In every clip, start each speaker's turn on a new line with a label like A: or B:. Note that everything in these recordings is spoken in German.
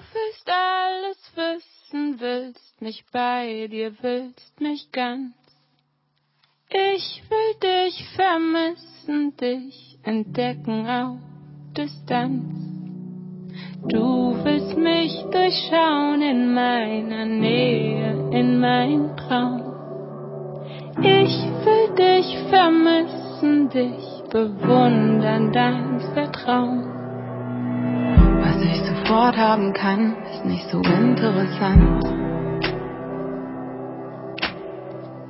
A: willst alles wissen, willst mich bei dir, willst mich ganz. Ich will dich vermissen, dich entdecken auf Distanz. Du willst mich durchschauen in meiner Nähe, in mein Traum. Ich will dich vermissen, dich bewundern, dein Vertrauen. Sofort haben kann, ist nicht so interessant.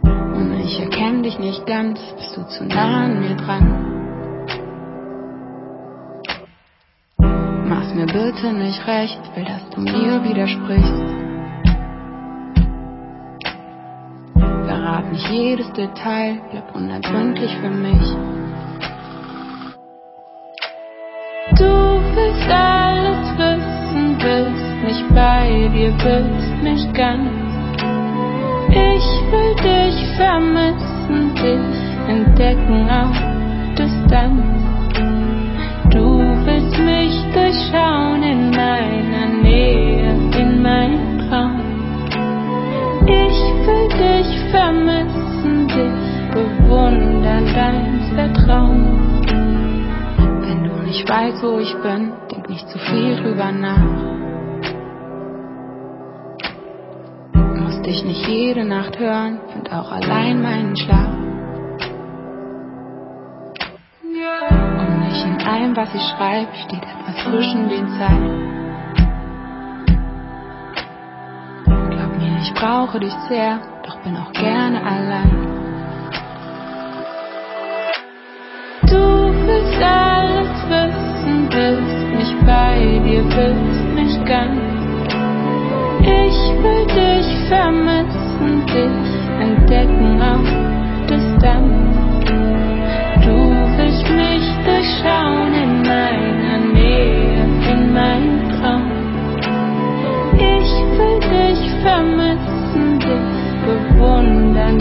A: Und ich erkenne dich nicht ganz, bist du zu nah an mir dran. Mach's mir bitte nicht recht, will, dass du mir widersprichst. Verrat nicht jedes Detail, bleib unergründlich für mich. Mich bei dir, willst mich ganz. Ich will dich vermissen, dich entdecken auf Distanz. Du willst mich durchschauen in meiner Nähe, in mein Traum. Ich will dich vermissen, dich bewundern, dein Vertrauen. Wenn du nicht weißt, wo ich bin, denk nicht zu viel drüber nach. Muss dich nicht jede Nacht hören, find auch allein meinen Schlaf. Und nicht in allem, was ich schreibe, steht etwas zwischen den Zeilen. Glaub mir, ich brauche dich sehr, doch bin auch gerne allein. Du willst alles wissen, willst mich bei dir, willst mich ganz. Ich dich, vermissen dich, entdecken auf Distanz. Du willst mich durchschauen in meiner Nähe, in meinem Traum. Ich will dich vermissen, dich bewundern,